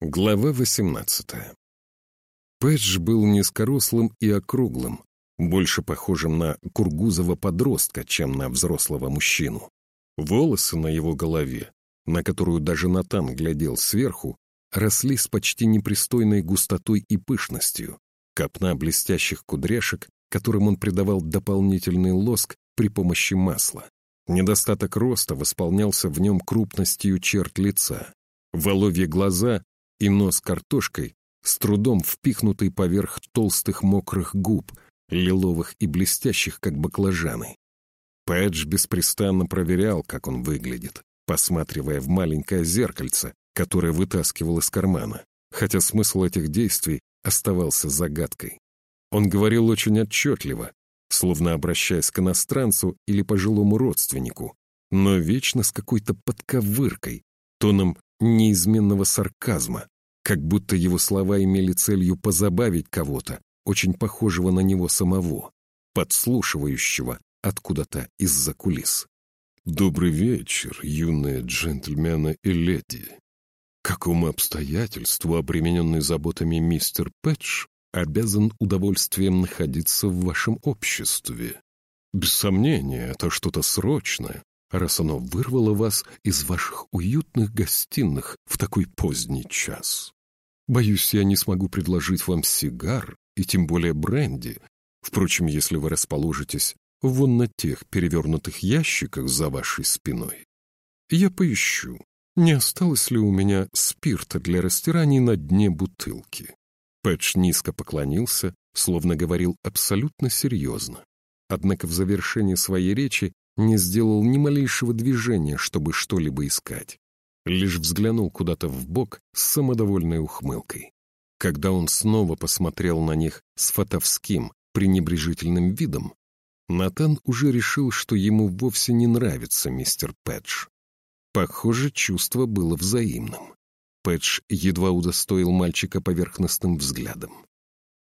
Глава 18 Пэтч был низкорослым и округлым, больше похожим на кургузого подростка, чем на взрослого мужчину. Волосы на его голове, на которую даже Натан глядел сверху, росли с почти непристойной густотой и пышностью. Копна блестящих кудряшек, которым он придавал дополнительный лоск при помощи масла. Недостаток роста восполнялся в нем крупностью черт лица. Воловье глаза и нос картошкой, с трудом впихнутый поверх толстых мокрых губ, лиловых и блестящих, как баклажаны. Пэдж беспрестанно проверял, как он выглядит, посматривая в маленькое зеркальце, которое вытаскивал из кармана, хотя смысл этих действий оставался загадкой. Он говорил очень отчетливо, словно обращаясь к иностранцу или пожилому родственнику, но вечно с какой-то подковыркой, тоном неизменного сарказма, как будто его слова имели целью позабавить кого-то, очень похожего на него самого, подслушивающего откуда-то из-за кулис. «Добрый вечер, юные джентльмены и леди. Какому обстоятельству, обремененный заботами мистер Пэтч, обязан удовольствием находиться в вашем обществе? Без сомнения, это что-то срочное, раз оно вырвало вас из ваших уютных гостиных в такой поздний час. Боюсь, я не смогу предложить вам сигар и тем более бренди. Впрочем, если вы расположитесь вон на тех перевернутых ящиках за вашей спиной, я поищу, не осталось ли у меня спирта для растираний на дне бутылки. Пэтч низко поклонился, словно говорил абсолютно серьезно. Однако в завершении своей речи не сделал ни малейшего движения, чтобы что-либо искать. Лишь взглянул куда-то в бок с самодовольной ухмылкой. Когда он снова посмотрел на них с фатовским, пренебрежительным видом, Натан уже решил, что ему вовсе не нравится мистер Пэтч. Похоже, чувство было взаимным. Пэтч едва удостоил мальчика поверхностным взглядом.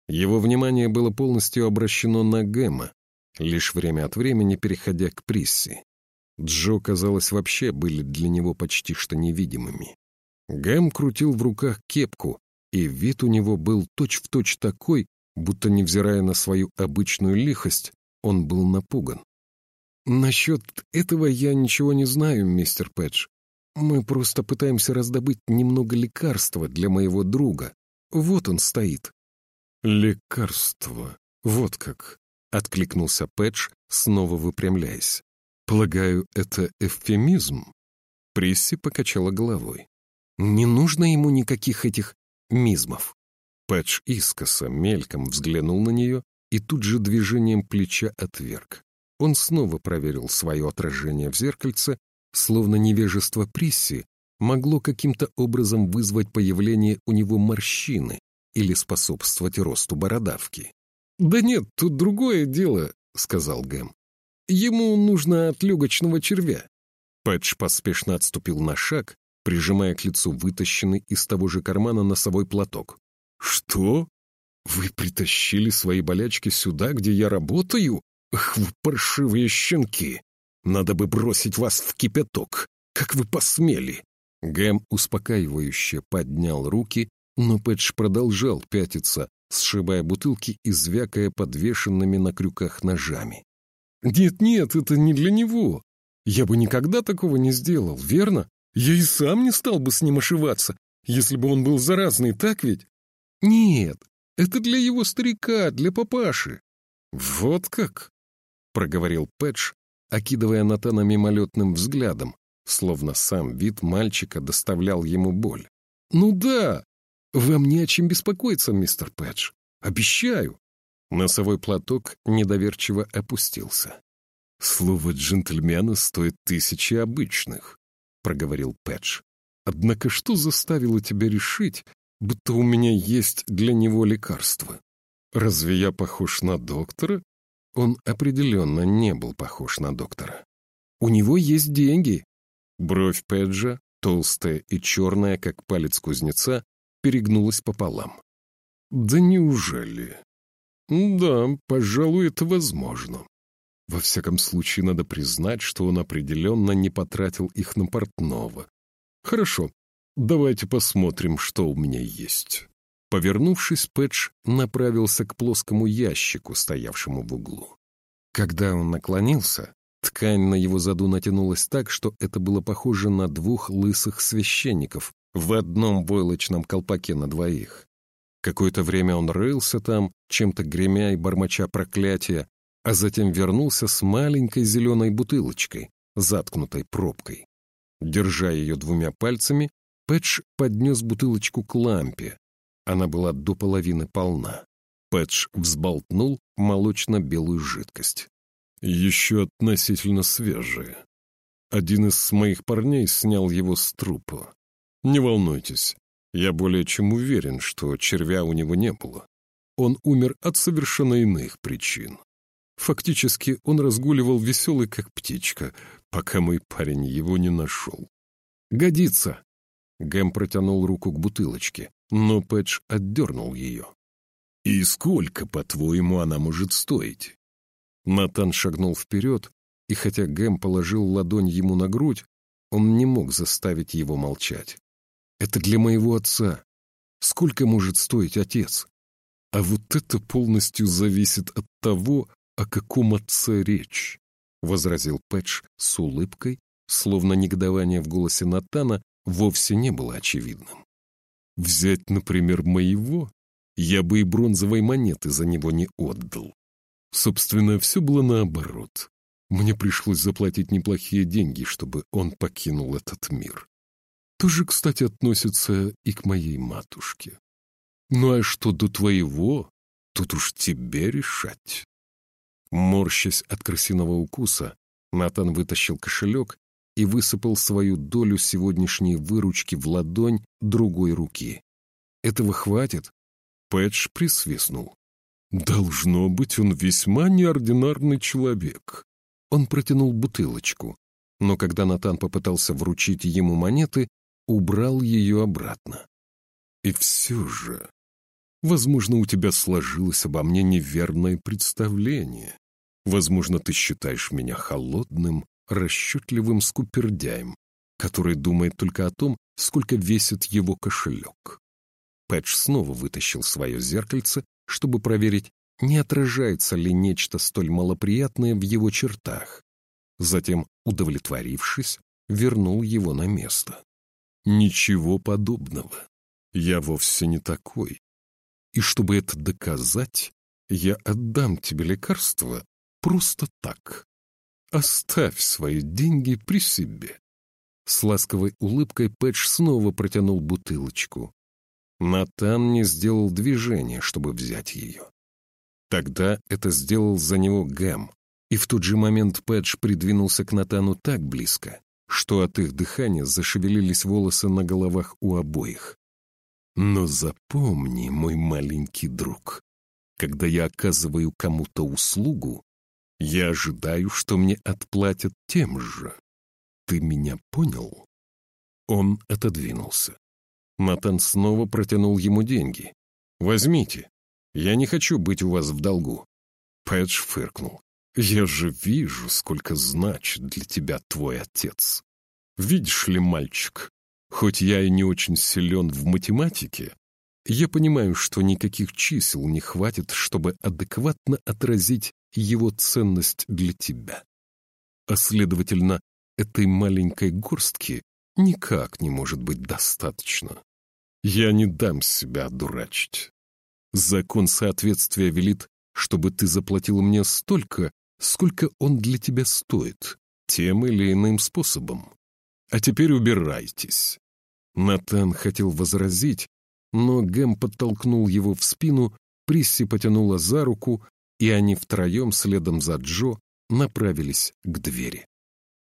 Его внимание было полностью обращено на Гэма, лишь время от времени переходя к Присси. Джо, казалось, вообще были для него почти что невидимыми. Гэм крутил в руках кепку, и вид у него был точь-в-точь точь такой, будто, невзирая на свою обычную лихость, он был напуган. «Насчет этого я ничего не знаю, мистер Пэтч. Мы просто пытаемся раздобыть немного лекарства для моего друга. Вот он стоит». «Лекарство? Вот как!» Откликнулся Пэтч, снова выпрямляясь. «Полагаю, это эвфемизм?» Присси покачала головой. «Не нужно ему никаких этих мизмов». Пэтч искоса мельком взглянул на нее и тут же движением плеча отверг. Он снова проверил свое отражение в зеркальце, словно невежество Присси могло каким-то образом вызвать появление у него морщины или способствовать росту бородавки. «Да нет, тут другое дело», — сказал Гэм. «Ему нужно от легочного червя». Пэтч поспешно отступил на шаг, прижимая к лицу вытащенный из того же кармана носовой платок. «Что? Вы притащили свои болячки сюда, где я работаю? Ах, вы паршивые щенки! Надо бы бросить вас в кипяток! Как вы посмели!» Гэм успокаивающе поднял руки, но Пэтч продолжал пятиться, сшибая бутылки и звякая подвешенными на крюках ножами. «Нет-нет, это не для него. Я бы никогда такого не сделал, верно? Я и сам не стал бы с ним ошиваться, если бы он был заразный, так ведь? Нет, это для его старика, для папаши». «Вот как?» — проговорил Пэтч, окидывая Натана мимолетным взглядом, словно сам вид мальчика доставлял ему боль. «Ну да, «Вам не о чем беспокоиться, мистер Пэтч. Обещаю». Носовой платок недоверчиво опустился. «Слово джентльмена стоит тысячи обычных», — проговорил Пэтч. «Однако что заставило тебя решить, будто у меня есть для него лекарство? Разве я похож на доктора?» Он определенно не был похож на доктора. «У него есть деньги». Бровь Пэджа, толстая и черная, как палец кузнеца, перегнулась пополам. «Да неужели?» «Да, пожалуй, это возможно. Во всяком случае, надо признать, что он определенно не потратил их на портного. Хорошо, давайте посмотрим, что у меня есть». Повернувшись, Пэтч направился к плоскому ящику, стоявшему в углу. Когда он наклонился, ткань на его заду натянулась так, что это было похоже на двух лысых священников в одном войлочном колпаке на двоих. Какое-то время он рылся там, чем-то гремя и бормоча проклятия, а затем вернулся с маленькой зеленой бутылочкой, заткнутой пробкой. Держа ее двумя пальцами, Пэтч поднес бутылочку к лампе, она была до половины полна. Пэтч взболтнул молочно-белую жидкость. Еще относительно свежие. Один из моих парней снял его с трупа. Не волнуйтесь, я более чем уверен, что червя у него не было. Он умер от совершенно иных причин. Фактически он разгуливал веселый, как птичка, пока мой парень его не нашел. «Годится!» Гэм протянул руку к бутылочке но Пэтч отдернул ее. «И сколько, по-твоему, она может стоить?» Натан шагнул вперед, и хотя Гэм положил ладонь ему на грудь, он не мог заставить его молчать. «Это для моего отца. Сколько может стоить отец? А вот это полностью зависит от того, о каком отце речь», — возразил Пэтч с улыбкой, словно негодование в голосе Натана вовсе не было очевидным. Взять, например, моего, я бы и бронзовой монеты за него не отдал. Собственно, все было наоборот. Мне пришлось заплатить неплохие деньги, чтобы он покинул этот мир. Тоже, кстати, относится и к моей матушке. Ну а что до твоего, тут уж тебе решать. Морщась от крысиного укуса, Натан вытащил кошелек и высыпал свою долю сегодняшней выручки в ладонь другой руки. «Этого хватит?» Пэтч присвистнул. «Должно быть, он весьма неординарный человек». Он протянул бутылочку, но когда Натан попытался вручить ему монеты, убрал ее обратно. «И все же, возможно, у тебя сложилось обо мне неверное представление. Возможно, ты считаешь меня холодным, расчетливым скупердяем, который думает только о том, сколько весит его кошелек. Пэтч снова вытащил свое зеркальце, чтобы проверить, не отражается ли нечто столь малоприятное в его чертах. Затем, удовлетворившись, вернул его на место. Ничего подобного. Я вовсе не такой. И чтобы это доказать, я отдам тебе лекарство просто так. Оставь свои деньги при себе. С ласковой улыбкой Пэтч снова протянул бутылочку. Натан не сделал движения, чтобы взять ее. Тогда это сделал за него Гэм, и в тот же момент Пэтч придвинулся к Натану так близко, что от их дыхания зашевелились волосы на головах у обоих. Но запомни, мой маленький друг, когда я оказываю кому-то услугу, я ожидаю, что мне отплатят тем же. Ты меня понял?» Он отодвинулся. Натан снова протянул ему деньги. «Возьмите. Я не хочу быть у вас в долгу». Пэтч фыркнул. «Я же вижу, сколько значит для тебя твой отец. Видишь ли, мальчик, хоть я и не очень силен в математике, я понимаю, что никаких чисел не хватит, чтобы адекватно отразить его ценность для тебя. А следовательно, этой маленькой горстки никак не может быть достаточно. Я не дам себя одурачить. Закон соответствия велит, чтобы ты заплатил мне столько, сколько он для тебя стоит, тем или иным способом. А теперь убирайтесь. Натан хотел возразить, но Гэм подтолкнул его в спину, Присси потянула за руку, и они втроем следом за Джо направились к двери.